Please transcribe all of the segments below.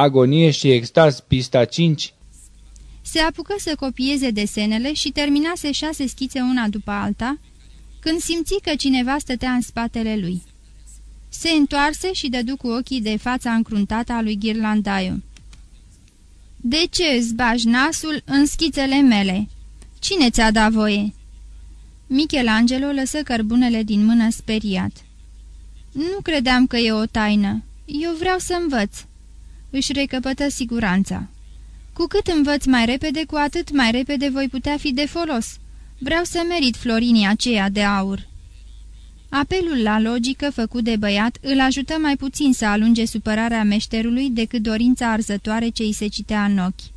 Agonie și extaz, pista 5? Se apucă să copieze desenele și terminase șase schițe una după alta, când simți că cineva stătea în spatele lui. Se întoarse și dădu cu ochii de fața încruntată a lui Ghirlandaiu. De ce îți bagi nasul în schițele mele? Cine ți-a dat voie?" Michelangelo lăsă cărbunele din mână speriat. Nu credeam că e o taină. Eu vreau să învăț." Își recăpătă siguranța. Cu cât învăț mai repede, cu atât mai repede voi putea fi de folos. Vreau să merit florinii aceea de aur." Apelul la logică făcut de băiat îl ajută mai puțin să alunge supărarea meșterului decât dorința arzătoare ce îi se citea în ochi.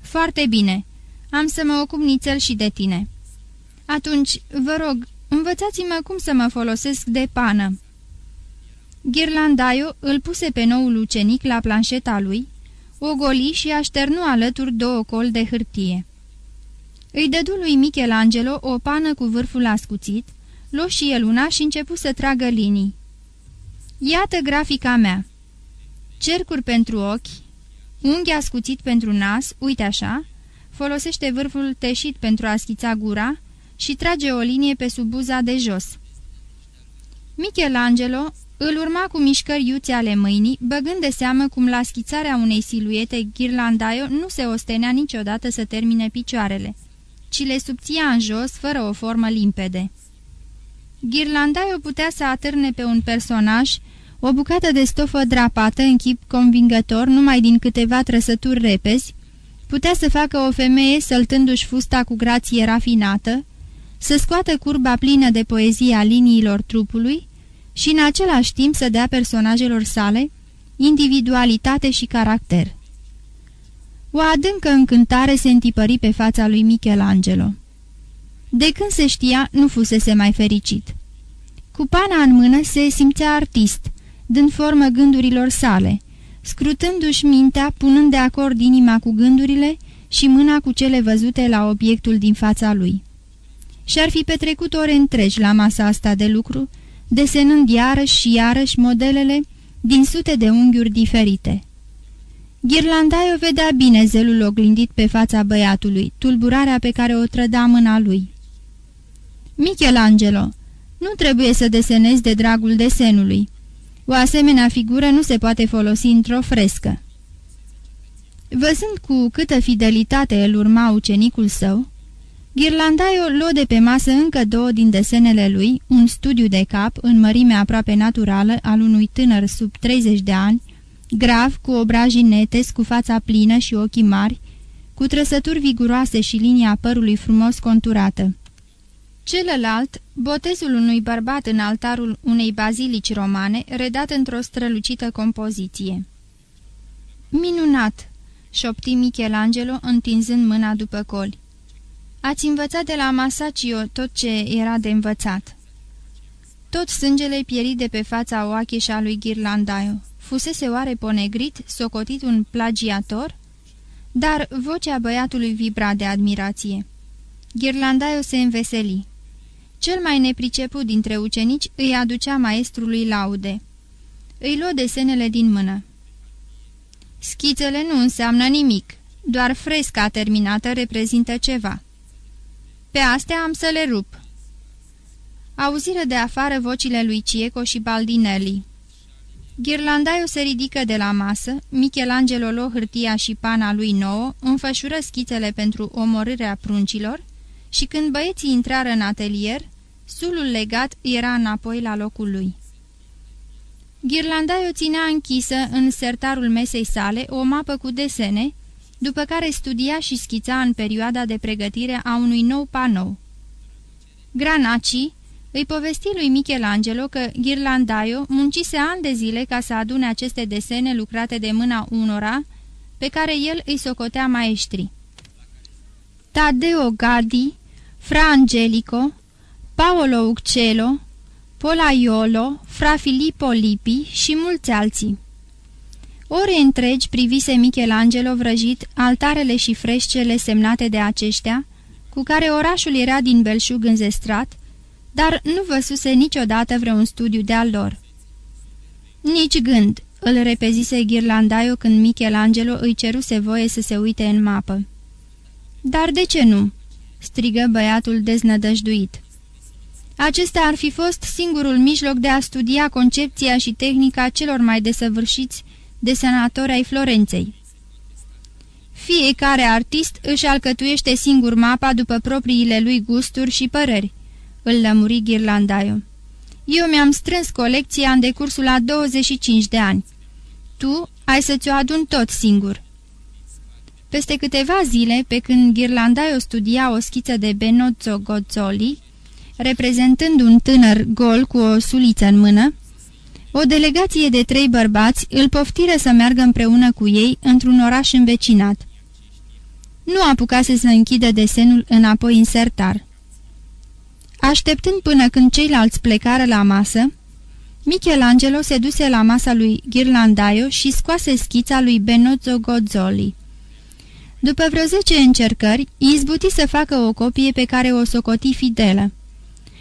Foarte bine. Am să mă ocup nițel și de tine." Atunci, vă rog, învățați-mă cum să mă folosesc de pană." Ghirlandaio îl puse pe noul ucenic la planșeta lui, o goli și așternu alături două col de hârtie. Îi dădu lui Michelangelo o pană cu vârful ascuțit, luă și el una și începu să tragă linii. Iată grafica mea. Cercuri pentru ochi, unghi ascuțit pentru nas, uite așa, folosește vârful teșit pentru a schița gura și trage o linie pe sub buza de jos. Michelangelo îl urma cu mișcări iuți ale mâinii, băgând de seamă cum la schițarea unei siluete Ghirlandaio nu se ostenea niciodată să termine picioarele, ci le subția în jos fără o formă limpede. Ghirlandaio putea să atârne pe un personaj o bucată de stofă drapată în chip convingător numai din câteva trăsături repezi, putea să facă o femeie săltându-și fusta cu grație rafinată, să scoată curba plină de poezie a liniilor trupului și în același timp să dea personajelor sale individualitate și caracter. O adâncă încântare se întipări pe fața lui Michelangelo. De când se știa, nu fusese mai fericit. Cu pana în mână se simțea artist, dând formă gândurilor sale, scrutându-și mintea, punând de acord inima cu gândurile și mâna cu cele văzute la obiectul din fața lui. Și-ar fi petrecut ore întregi la masa asta de lucru, desenând iarăși și iarăși modelele din sute de unghiuri diferite. Ghirlandaio vedea bine zelul oglindit pe fața băiatului, tulburarea pe care o trăda mâna lui. Michelangelo, nu trebuie să desenezi de dragul desenului. O asemenea figură nu se poate folosi într-o frescă. Văzând cu câtă fidelitate îl urma ucenicul său, Ghirlandaio luă de pe masă încă două din desenele lui, un studiu de cap în mărime aproape naturală al unui tânăr sub 30 de ani, grav, cu obrajii nete, cu fața plină și ochii mari, cu trăsături viguroase și linia părului frumos conturată. Celălalt, botezul unui bărbat în altarul unei bazilici romane, redat într-o strălucită compoziție. Minunat!" șopti Michelangelo întinzând mâna după coli. Ați învățat de la Masaccio tot ce era de învățat." Tot sângele pieri de pe fața oacheșa lui Ghirlandaio. Fusese oare ponegrit, socotit un plagiator? Dar vocea băiatului vibra de admirație. Ghirlandaio se înveseli. Cel mai nepriceput dintre ucenici îi aducea maestrului laude. Îi luă desenele din mână. Schițele nu înseamnă nimic, doar fresca terminată reprezintă ceva. Pe astea am să le rup." Auziră de afară vocile lui Cieco și Baldinelli. Ghirlandaiu se ridică de la masă, Michelangelo luă hârtia și pana lui nouă, înfășură schițele pentru omorârea pruncilor și când băieții intrară în atelier, sulul legat era înapoi la locul lui. Ghirlandaiu ținea închisă în sertarul mesei sale o mapă cu desene, după care studia și schița în perioada de pregătire a unui nou panou. Granaci îi povesti lui Michelangelo că Ghirlandaio muncise ani de zile ca să adune aceste desene lucrate de mâna unora, pe care el îi socotea maestri. Tadeo Gadi, Fra Angelico, Paolo Uccello, Polaiolo, Fra Filippo Lippi și mulți alții. Ore întregi privise Michelangelo vrăjit altarele și freșcele semnate de aceștia, cu care orașul era din belșug înzestrat, dar nu văsuse niciodată vreun studiu de-al lor. Nici gând, îl repezise Ghirlandaio când Michelangelo îi ceruse voie să se uite în mapă. Dar de ce nu?" strigă băiatul deznădăjduit. Acesta ar fi fost singurul mijloc de a studia concepția și tehnica celor mai desăvârșiți desenatori ai Florenței. Fiecare artist își alcătuiește singur mapa după propriile lui gusturi și păreri, îl lămuri Ghirlandaio. Eu mi-am strâns colecția în decursul la 25 de ani. Tu ai să ți-o adun tot singur. Peste câteva zile, pe când Ghirlandaio studia o schiță de Benozzo Gozzoli, reprezentând un tânăr gol cu o suliță în mână, o delegație de trei bărbați îl poftiră să meargă împreună cu ei într-un oraș învecinat. Nu apucase să închidă desenul înapoi în sertar. Așteptând până când ceilalți plecară la masă, Michelangelo se duse la masa lui Ghirlandaio și scoase schița lui Benozzo Gozzoli. După vreo zece încercări, izbuti să facă o copie pe care o socoti fidelă.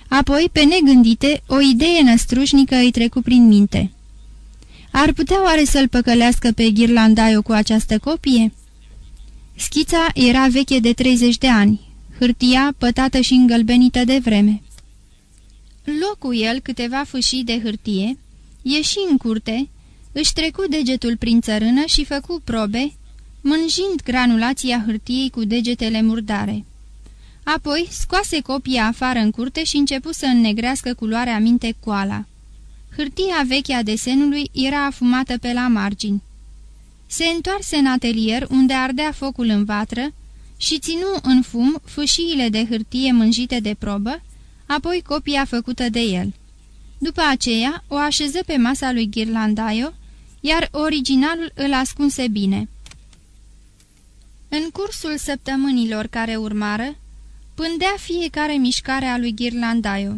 Apoi, pe negândite, o idee năstrușnică îi trecu prin minte. Ar putea oare să-l păcălească pe Ghirlandaio cu această copie? Schița era veche de 30 de ani, hârtia pătată și îngălbenită de vreme. Locul el câteva fâșii de hârtie, ieși în curte, își trecu degetul prin țărână și făcu probe, mânjind granulația hârtiei cu degetele murdare. Apoi scoase copia afară în curte și începu să înnegrească culoarea minte coala. Hârtia veche a desenului era afumată pe la margini. Se întoarse în atelier unde ardea focul în vatră și ținu în fum fâșiile de hârtie mânjite de probă, apoi copia făcută de el. După aceea o așeză pe masa lui Ghirlandaio, iar originalul îl ascunse bine. În cursul săptămânilor care urmară, pândea fiecare mișcare a lui Ghirlandaio.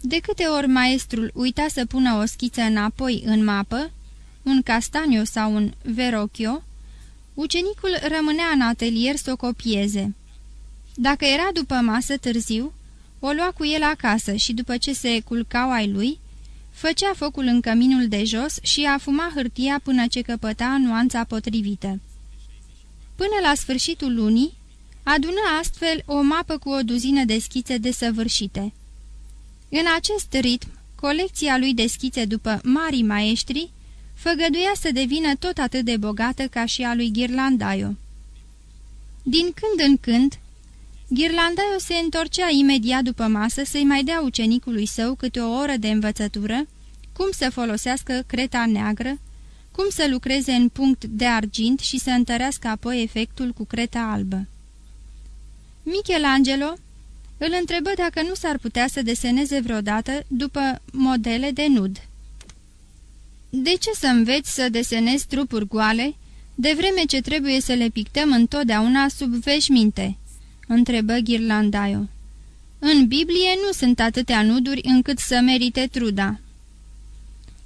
De câte ori maestrul uita să pună o schiță înapoi în mapă, un castanio sau un verocchio, ucenicul rămânea în atelier să o copieze. Dacă era după masă târziu, o lua cu el acasă și după ce se culcau ai lui, făcea focul în căminul de jos și afuma hârtia până ce căpăta nuanța potrivită. Până la sfârșitul lunii, adună astfel o mapă cu o duzină de schițe desăvârșite. În acest ritm, colecția lui de schițe după mari maestri făgăduia să devină tot atât de bogată ca și a lui Ghirlandaio. Din când în când, Ghirlandaio se întorcea imediat după masă să-i mai dea ucenicului său câte o oră de învățătură, cum să folosească creta neagră, cum să lucreze în punct de argint și să întărească apoi efectul cu creta albă. Michelangelo îl întrebă dacă nu s-ar putea să deseneze vreodată după modele de nud. De ce să înveți să desenezi trupuri goale, de vreme ce trebuie să le pictăm întotdeauna sub veșminte?" întrebă Ghirlandaio. În Biblie nu sunt atâtea nuduri încât să merite truda."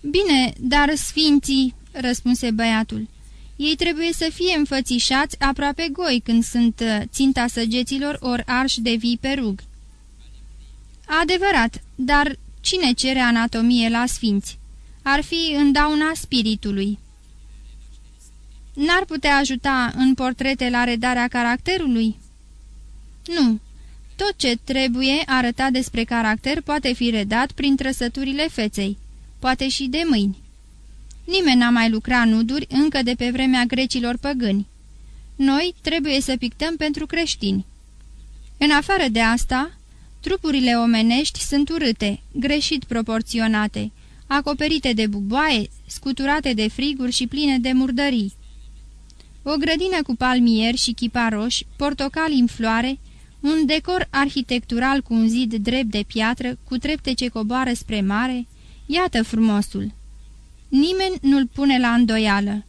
Bine, dar sfinții," răspunse băiatul, ei trebuie să fie înfățișați aproape goi când sunt uh, ținta săgeților ori arși de vii pe rug." Adevărat, dar cine cere anatomie la sfinți?" ar fi în dauna spiritului. N-ar putea ajuta în portrete la redarea caracterului? Nu. Tot ce trebuie arătat despre caracter poate fi redat prin trăsăturile feței, poate și de mâini. Nimeni n-a mai lucrat nuduri încă de pe vremea grecilor păgâni. Noi trebuie să pictăm pentru creștini. În afară de asta, trupurile omenești sunt urâte, greșit proporționate, acoperite de buboaie, scuturate de friguri și pline de murdării. O grădină cu palmieri și chiparoși, portocali în floare, un decor arhitectural cu un zid drept de piatră, cu trepte ce coboară spre mare, iată frumosul. Nimeni nu-l pune la îndoială.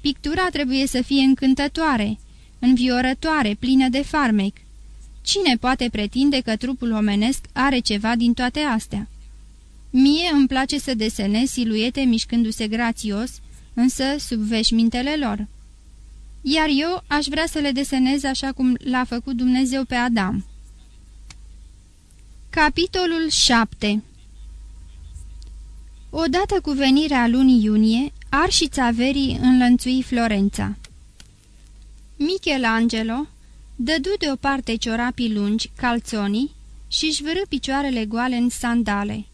Pictura trebuie să fie încântătoare, înviorătoare, plină de farmec. Cine poate pretinde că trupul omenesc are ceva din toate astea? Mie îmi place să desenez siluete mișcându-se grațios, însă sub veșmintele lor. Iar eu aș vrea să le desenez așa cum l-a făcut Dumnezeu pe Adam. Capitolul 7 Odată cu venirea lunii iunie, Arșița verii înlănțui Florența Michelangelo dădu deoparte ciorapii lungi, calțonii, și-și vârâ picioarele goale în sandale.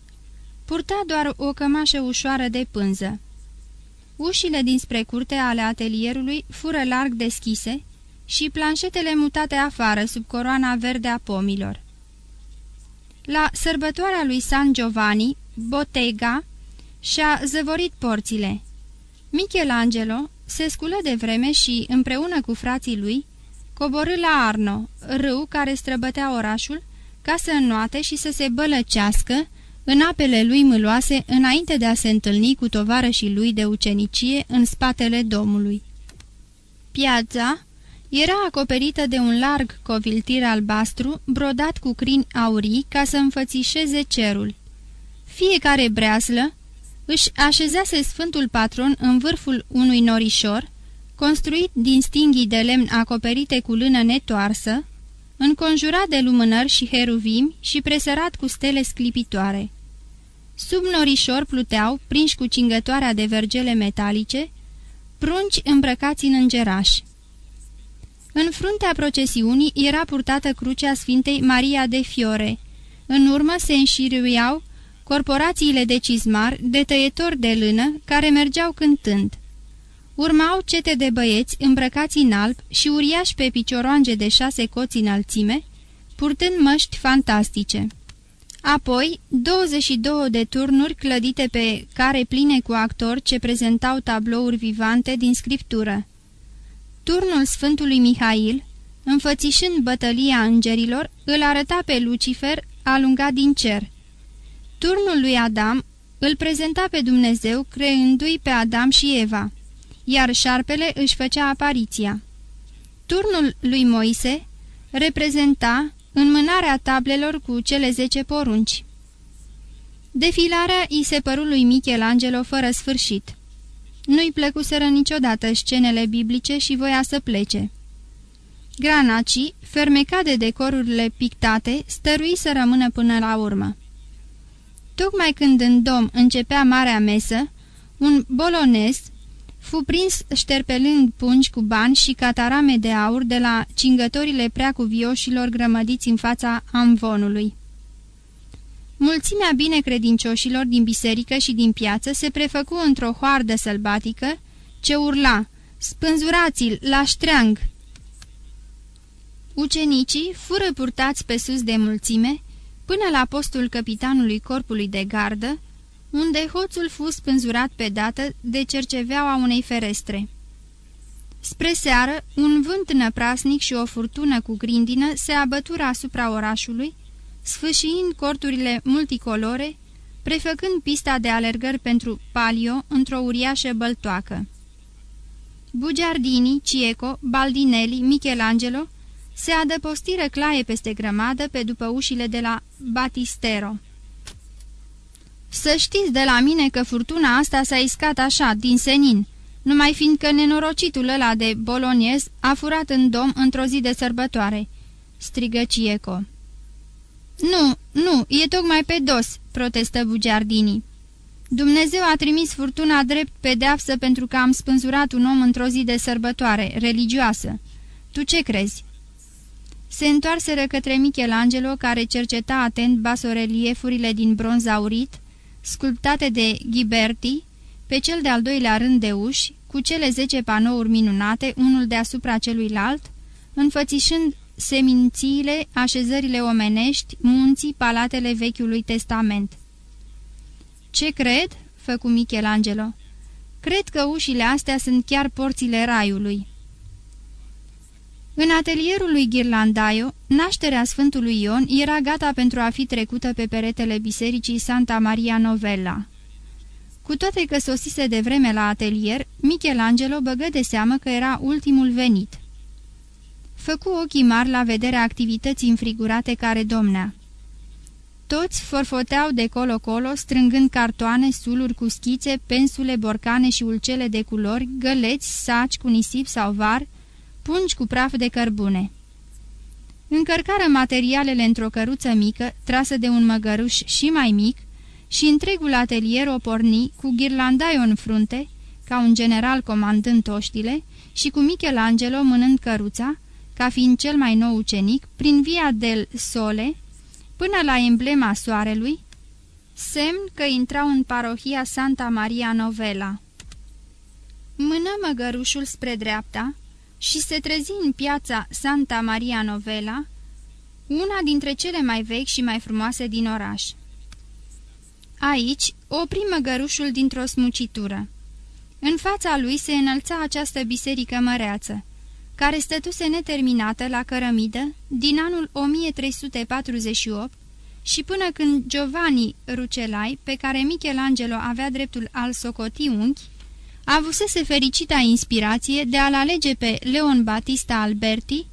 Purta doar o cămașă ușoară de pânză. Ușile dinspre curte ale atelierului fură larg deschise și planșetele mutate afară sub coroana verde a pomilor. La sărbătoarea lui San Giovanni, Bottega și-a zăvorit porțile. Michelangelo se sculă de vreme și, împreună cu frații lui, coborâ la Arno, râu care străbătea orașul, ca să înnoate și să se bălăcească în apele lui mâloase înainte de a se întâlni cu tovarășii lui de ucenicie în spatele domului. Piața era acoperită de un larg coviltir albastru brodat cu crini aurii ca să înfățișeze cerul. Fiecare breaslă își așezase sfântul patron în vârful unui norișor, construit din stinghii de lemn acoperite cu lână netoarsă, înconjurat de lumânări și heruvimi și presărat cu stele sclipitoare. Sub norișor pluteau, prinși cu cingătoarea de vergele metalice, prunci îmbrăcați în îngerași. În fruntea procesiunii era purtată crucea Sfintei Maria de Fiore. În urmă se înșiruiau corporațiile de cizmar, de tăietori de lână, care mergeau cântând. Urmau cete de băieți îmbrăcați în alb și uriași pe picioroange de șase coți înălțime, purtând măști fantastice. Apoi, 22 de turnuri clădite pe care pline cu actori ce prezentau tablouri vivante din scriptură. Turnul Sfântului Mihail, înfățișând bătălia îngerilor, îl arăta pe Lucifer alungat din cer. Turnul lui Adam îl prezenta pe Dumnezeu creându-i pe Adam și Eva iar șarpele își făcea apariția. Turnul lui Moise reprezenta înmânarea tablelor cu cele zece porunci. Defilarea îi se păru lui Michelangelo fără sfârșit. Nu-i plăcuseră niciodată scenele biblice și voia să plece. Granaci, fermecat de decorurile pictate, stărui să rămână până la urmă. Tocmai când în dom începea marea mesă, un bolonez fu prins șterpelând pungi cu bani și catarame de aur de la cingătorile preacuvioșilor grămădiți în fața amvonului. Mulțimea binecredincioșilor din biserică și din piață se prefăcu într-o hoardă sălbatică ce urla, spânzurați-l la ștreang! Ucenicii fură purtați pe sus de mulțime până la postul capitanului corpului de gardă, unde hoțul fu spânzurat pe dată de cerceveaua unei ferestre. Spre seară, un vânt năprasnic și o furtună cu grindină se abătură asupra orașului, sfâșiind corturile multicolore, prefăcând pista de alergări pentru palio într-o uriașă băltoacă. Bugiardini, Cieco, Baldinelli, Michelangelo se adăpostiră claie peste grămadă pe după ușile de la Batistero. Să știți de la mine că furtuna asta s-a iscat așa, din senin, numai fiindcă nenorocitul ăla de boloniez a furat în dom într-o zi de sărbătoare," strigă Cieco. Nu, nu, e tocmai pe dos," protestă Bugiardini. Dumnezeu a trimis furtuna drept pedeapsă pentru că am spânzurat un om într-o zi de sărbătoare, religioasă. Tu ce crezi?" Se întoarseră către Michelangelo, care cerceta atent basoreliefurile din bronz aurit, sculptate de Ghiberti, pe cel de-al doilea rând de uși, cu cele zece panouri minunate, unul deasupra celuilalt, înfățișând semințiile, așezările omenești, munții, palatele Vechiului Testament. Ce cred?" făcu Michelangelo. Cred că ușile astea sunt chiar porțile raiului." În atelierul lui Ghirlandaio, nașterea Sfântului Ion era gata pentru a fi trecută pe peretele bisericii Santa Maria Novella. Cu toate că sosise de vreme la atelier, Michelangelo băgă de seamă că era ultimul venit. Făcu ochii mari la vederea activității înfrigurate care domnea. Toți forfoteau de colo-colo, strângând cartoane, suluri cu schițe, pensule, borcane și ulcele de culori, găleți, saci cu nisip sau var, pungi cu praf de cărbune. Încărcară materialele într-o căruță mică, trasă de un măgăruș și mai mic, și întregul atelier o porni cu ghirlandaio în frunte, ca un general comandând oștile, și cu Michelangelo mânând căruța, ca fiind cel mai nou ucenic, prin Via del Sole, până la emblema soarelui, semn că intrau în parohia Santa Maria Novella. Mână măgărușul spre dreapta și se trezi în piața Santa Maria Novella, una dintre cele mai vechi și mai frumoase din oraș. Aici opri măgărușul dintr-o smucitură. În fața lui se înălța această biserică măreață, care stătuse neterminată la cărămidă din anul 1348 și până când Giovanni Rucelai, pe care Michelangelo avea dreptul al socoti unchi, avusese fericita inspirație de a-l alege pe Leon Battista Alberti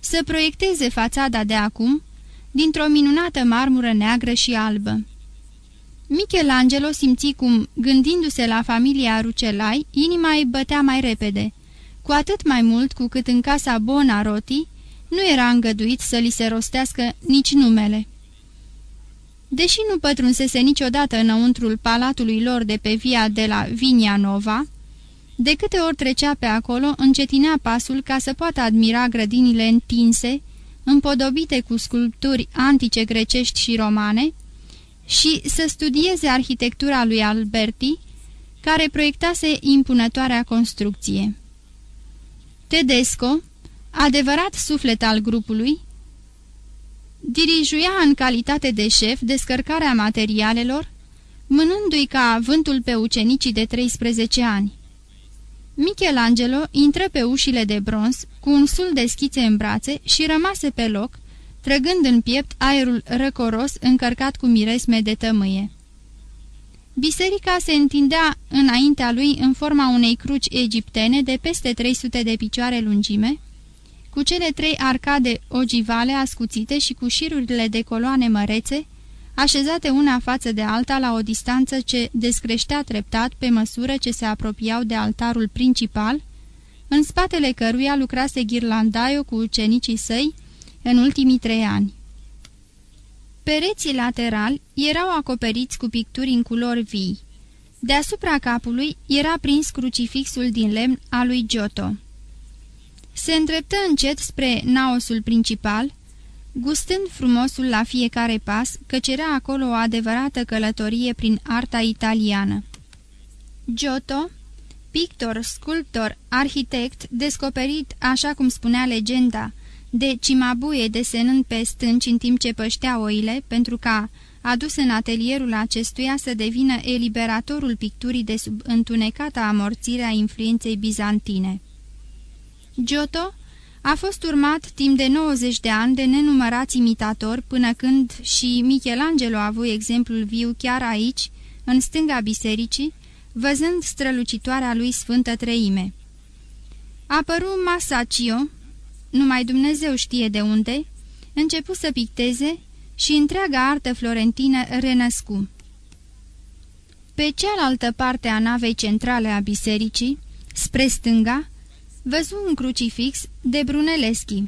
să proiecteze fațada de acum dintr-o minunată marmură neagră și albă. Michelangelo simți cum, gândindu-se la familia Rucelai, inima îi bătea mai repede, cu atât mai mult cu cât în casa Bonaroti nu era îngăduit să li se rostească nici numele. Deși nu pătrunsese niciodată înăuntrul palatului lor de pe via de la Vinia Nova, de câte ori trecea pe acolo, încetinea pasul ca să poată admira grădinile întinse, împodobite cu sculpturi antice grecești și romane, și să studieze arhitectura lui Alberti, care proiectase impunătoarea construcție. Tedesco, adevărat suflet al grupului, dirijuia în calitate de șef descărcarea materialelor, mânându-i ca vântul pe ucenicii de 13 ani. Michelangelo intră pe ușile de bronz cu un sul de schițe în brațe și rămase pe loc, trăgând în piept aerul răcoros încărcat cu miresme de tămâie. Biserica se întindea înaintea lui în forma unei cruci egiptene de peste 300 de picioare lungime, cu cele trei arcade ogivale ascuțite și cu șirurile de coloane mărețe, așezate una față de alta la o distanță ce descreștea treptat pe măsură ce se apropiau de altarul principal, în spatele căruia lucrase Ghirlandaio cu ucenicii săi în ultimii trei ani. Pereții laterali erau acoperiți cu picturi în culori vii. Deasupra capului era prins crucifixul din lemn al lui Giotto. Se îndreptă încet spre naosul principal, gustând frumosul la fiecare pas, căci era acolo o adevărată călătorie prin arta italiană. Giotto, pictor, sculptor, arhitect, descoperit, așa cum spunea legenda, de Cimabuie desenând pe stânci în timp ce păștea oile, pentru ca, adus în atelierul acestuia, să devină eliberatorul picturii de sub întunecata amorțire a influenței bizantine. Giotto a fost urmat timp de 90 de ani de nenumărați imitatori până când și Michelangelo a avut exemplul viu chiar aici, în stânga bisericii, văzând strălucitoarea lui Sfântă Treime. Apăru Masaccio, numai Dumnezeu știe de unde, începu să picteze și întreaga artă florentină renăscu. Pe cealaltă parte a navei centrale a bisericii, spre stânga, văzu un crucifix de Brunelleschi.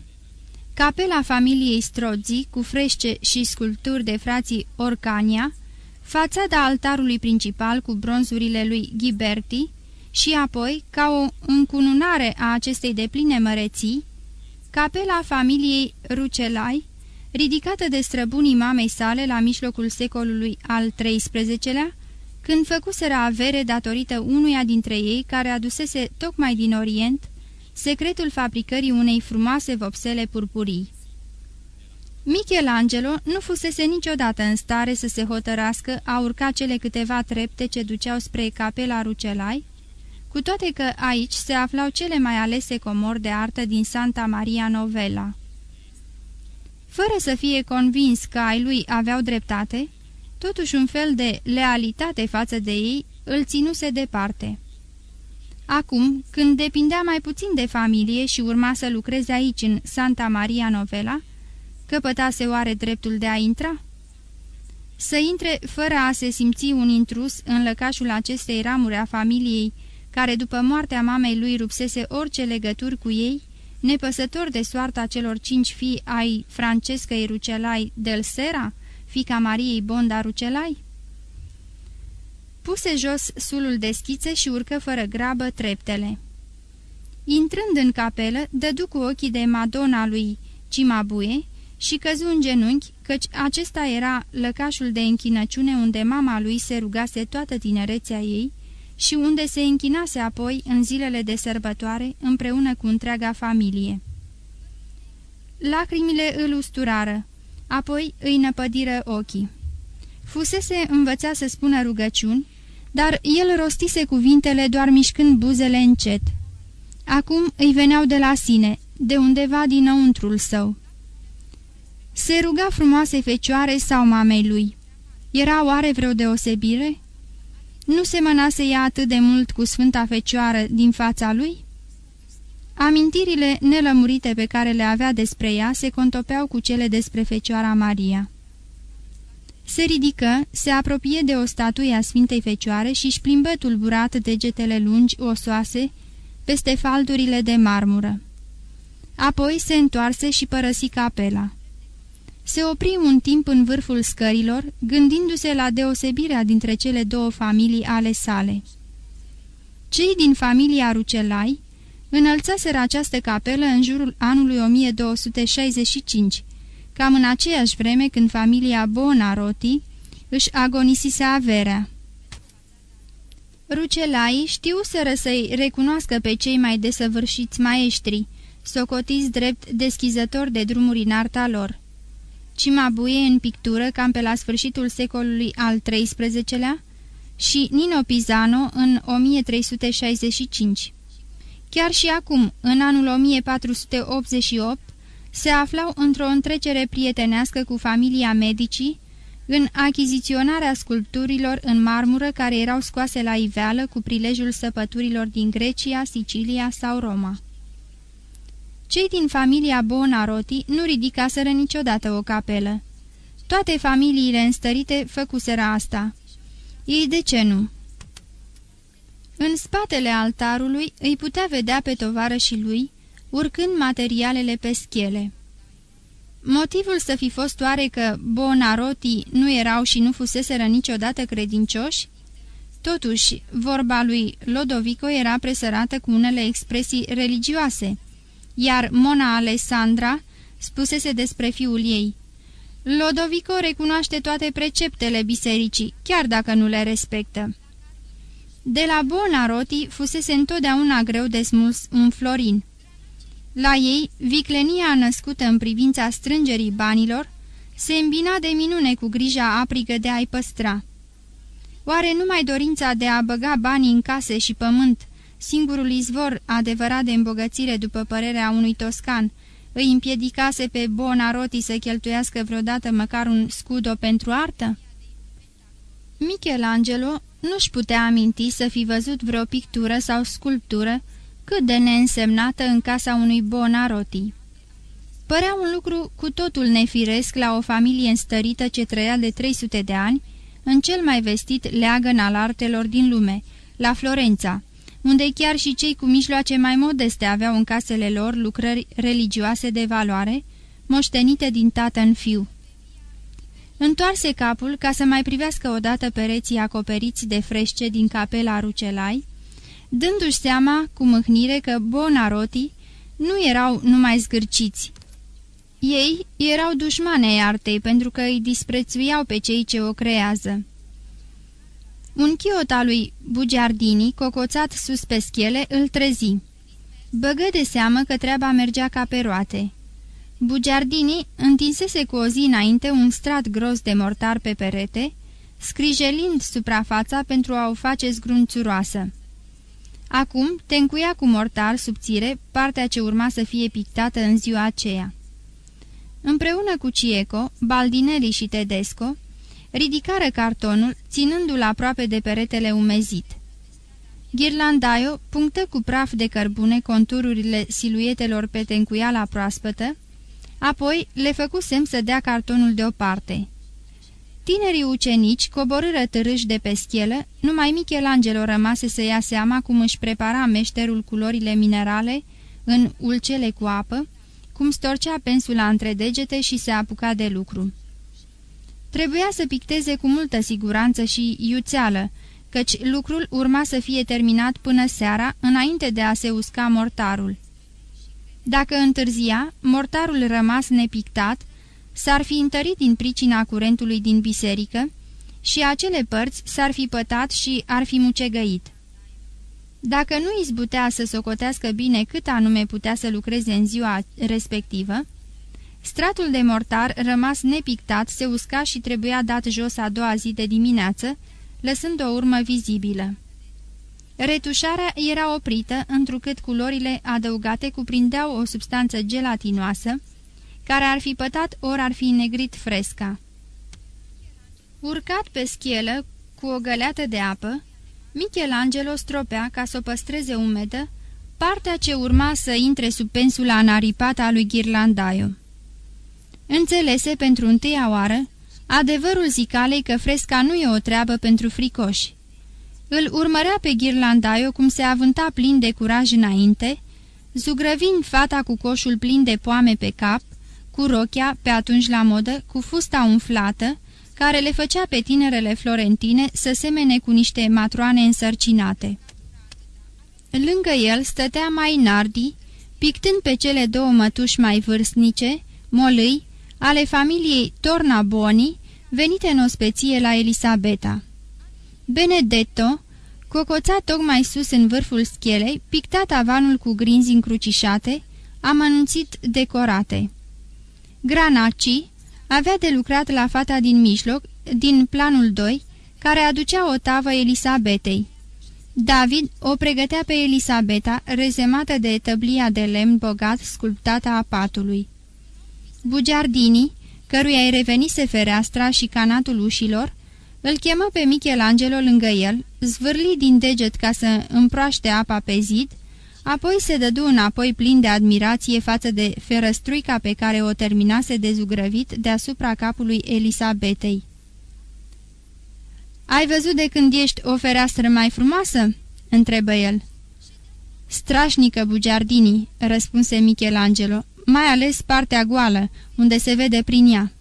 Capela familiei Strozzi, cu frește și sculpturi de frații Orcania, fațada altarului principal cu bronzurile lui Ghiberti și apoi, ca o încununare a acestei depline măreții, capela familiei Rucelai, ridicată de străbunii mamei sale la mijlocul secolului al XIII-lea, când făcuseră avere datorită unuia dintre ei care adusese tocmai din Orient secretul fabricării unei frumoase vopsele purpurii. Michelangelo nu fusese niciodată în stare să se hotărască a urca cele câteva trepte ce duceau spre capela Rucelai, cu toate că aici se aflau cele mai alese comori de artă din Santa Maria Novella. Fără să fie convins că ai lui aveau dreptate, totuși un fel de lealitate față de ei îl ținuse departe. Acum, când depindea mai puțin de familie și urma să lucreze aici, în Santa Maria Novella, căpătase oare dreptul de a intra? Să intre fără a se simți un intrus în lăcașul acestei ramuri a familiei, care după moartea mamei lui rupsese orice legături cu ei, nepăsător de soarta celor cinci fii ai Francescăi Rucelai del Sera, fica Mariei Bonda Rucelai? Puse jos sulul de schițe și urcă fără grabă treptele. Intrând în capelă, dădu cu ochii de Madonna lui Cimabuie și căzu în genunchi, căci acesta era lăcașul de închinăciune unde mama lui se rugase toată tinerețea ei și unde se închinase apoi în zilele de sărbătoare împreună cu întreaga familie. Lacrimile îl usturară, apoi îi năpădiră ochii. Fusese învățat să spună rugăciuni, dar el rostise cuvintele doar mișcând buzele încet. Acum îi veneau de la sine, de undeva dinăuntrul său. Se ruga frumoase fecioare sau mamei lui. Era oare vreo deosebire? Nu se mănase ea atât de mult cu Sfânta Fecioară din fața lui? Amintirile nelămurite pe care le avea despre ea se contopeau cu cele despre Fecioara Maria. Se ridică, se apropie de o statuie a Sfintei Fecioare și își plimbă tulburat degetele lungi, osoase, peste faldurile de marmură. Apoi se întoarse și părăsi capela. Se opri un timp în vârful scărilor, gândindu-se la deosebirea dintre cele două familii ale sale. Cei din familia Rucelai înălțaseră această capelă în jurul anului 1265, cam în aceeași vreme când familia Bonaroti își agonisise averea. Rucelai știu să să-i recunoască pe cei mai desăvârșiți maestri, socotiți drept deschizători de drumuri în arta lor. Cimabuie în pictură cam pe la sfârșitul secolului al XIII-lea și Nino Pisano în 1365. Chiar și acum, în anul 1488, se aflau într-o întrecere prietenească cu familia medicii, în achiziționarea sculpturilor în marmură care erau scoase la iveală cu prilejul săpăturilor din Grecia, Sicilia sau Roma. Cei din familia Bonaroti nu ridicaseră niciodată o capelă. Toate familiile înstărite făcuseră asta. Ei de ce nu? În spatele altarului îi putea vedea pe și lui, urcând materialele pe schele. Motivul să fi fost oare că Bonaroti nu erau și nu fuseseră niciodată credincioși? Totuși, vorba lui Lodovico era presărată cu unele expresii religioase, iar Mona Alessandra spusese despre fiul ei. Lodovico recunoaște toate preceptele bisericii, chiar dacă nu le respectă. De la Bonaroti fusese întotdeauna greu de smuls un florin. La ei, viclenia născută în privința strângerii banilor se îmbina de minune cu grija aprigă de a-i păstra. Oare numai dorința de a băga banii în case și pământ, singurul izvor adevărat de îmbogățire după părerea unui toscan, îi împiedicase pe Bonaroti să cheltuiască vreodată măcar un scudo pentru artă? Michelangelo nu-și putea aminti să fi văzut vreo pictură sau sculptură cât de neînsemnată în casa unui Bonaroti. Părea un lucru cu totul nefiresc la o familie înstărită ce trăia de 300 de ani, în cel mai vestit leagăn al artelor din lume, la Florența, unde chiar și cei cu mijloace mai modeste aveau în casele lor lucrări religioase de valoare, moștenite din tată în fiu. Întoarse capul ca să mai privească odată pereții acoperiți de frește din capela Rucelai, dându-și seama cu mâhnire că Bonaroti nu erau numai zgârciți. Ei erau dușmanei artei pentru că îi disprețuiau pe cei ce o creează. Un chiot al lui Bugiardini, cocoțat sus pe schele, îl trezi. Băgă de seamă că treaba mergea ca pe roate. Bugiardini întinsese cu o zi înainte un strat gros de mortar pe perete, scrijelind suprafața pentru a o face zgrunțuroasă. Acum te încuia cu mortar subțire partea ce urma să fie pictată în ziua aceea. Împreună cu Cieco, Baldinelli și Tedesco, ridicară cartonul, ținându-l aproape de peretele umezit. Ghirlandaio punctă cu praf de cărbune contururile siluetelor pe tencuiala proaspătă, apoi le făcu semn să dea cartonul deoparte. Tinerii ucenici coborâră târâși de pe schelă, numai Michelangelo rămase să ia seama cum își prepara meșterul culorile minerale în ulcele cu apă, cum storcea pensula între degete și se apuca de lucru. Trebuia să picteze cu multă siguranță și iuțeală, căci lucrul urma să fie terminat până seara, înainte de a se usca mortarul. Dacă întârzia, mortarul rămas nepictat s-ar fi întărit din pricina curentului din biserică și acele părți s-ar fi pătat și ar fi mucegăit. Dacă nu izbutea să socotească bine cât anume putea să lucreze în ziua respectivă, stratul de mortar rămas nepictat se usca și trebuia dat jos a doua zi de dimineață, lăsând o urmă vizibilă. Retușarea era oprită, întrucât culorile adăugate cuprindeau o substanță gelatinoasă, care ar fi pătat ori ar fi negrit fresca. Urcat pe schelă, cu o găleată de apă, Michelangelo stropea, ca să o păstreze umedă, partea ce urma să intre sub pensula anaripată a lui Ghirlandaio. Înțelese pentru întâia oară adevărul zicalei că fresca nu e o treabă pentru fricoși. Îl urmărea pe Ghirlandaio cum se avânta plin de curaj înainte, zugrăvind fata cu coșul plin de poame pe cap, cu rochia, pe atunci la modă, cu fusta umflată, care le făcea pe tinerele florentine să semene cu niște matroane însărcinate. Lângă el stătea mai Nardi, pictând pe cele două mătuși mai vârstnice, molâi, ale familiei Tornaboni, venite în ospeție la Elisabeta. Benedetto, cocoța tocmai sus în vârful schelei, pictat avanul cu grinzi încrucișate, amănunțit decorate. Granaci avea de lucrat la fata din mijloc, din planul 2, care aducea o tavă Elisabetei. David o pregătea pe Elisabeta, rezemată de tăblia de lemn bogat sculptată a patului. Bugiardini, căruia îi revenise fereastra și canatul ușilor, îl chemă pe Michelangelo lângă el, zvârli din deget ca să împroaște apa pe zid, apoi se dădu înapoi plin de admirație față de ferăstruica pe care o terminase de zugrăvit deasupra capului Elisabetei. Ai văzut de când ești o fereastră mai frumoasă?" întrebă el. Strașnică, Bugiardini," răspunse Michelangelo, mai ales partea goală, unde se vede prin ea.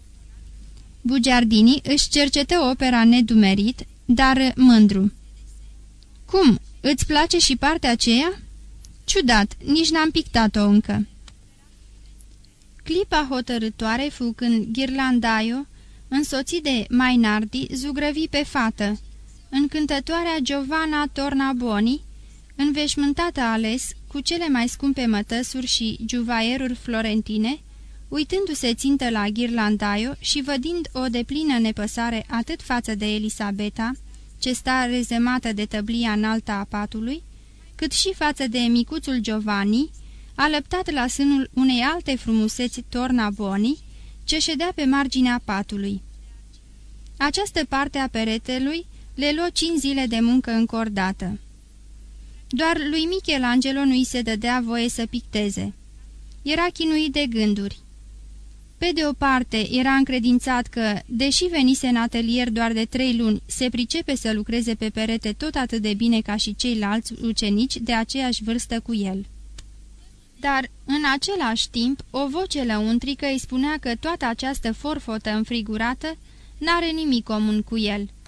Bugiardini își cercetă opera nedumerit, dar mândru. Cum, îți place și partea aceea?" Ciudat, nici n-am pictat-o încă." Clipa hotărătoare fu când Ghirlandaio, însoțit de Mainardi, zugrăvi pe fată, încântătoarea Giovanna Tornaboni, înveșmântată ales cu cele mai scumpe mătăsuri și juvaieruri florentine, uitându-se țintă la Ghirlandaio și vădind o deplină nepăsare atât față de Elisabeta, ce sta rezemată de tăblia înaltă a patului, cât și față de micuțul Giovanni, alăptat la sânul unei alte frumuseți Tornaboni, ce ședea pe marginea patului. Această parte a peretelui le luă cinci zile de muncă încordată. Doar lui Michelangelo nu-i se dădea voie să picteze. Era chinuit de gânduri. Pe de o parte, era încredințat că, deși venise în atelier doar de trei luni, se pricepe să lucreze pe perete tot atât de bine ca și ceilalți ucenici de aceeași vârstă cu el. Dar, în același timp, o voce lăuntrică îi spunea că toată această forfotă înfrigurată n-are nimic comun cu el –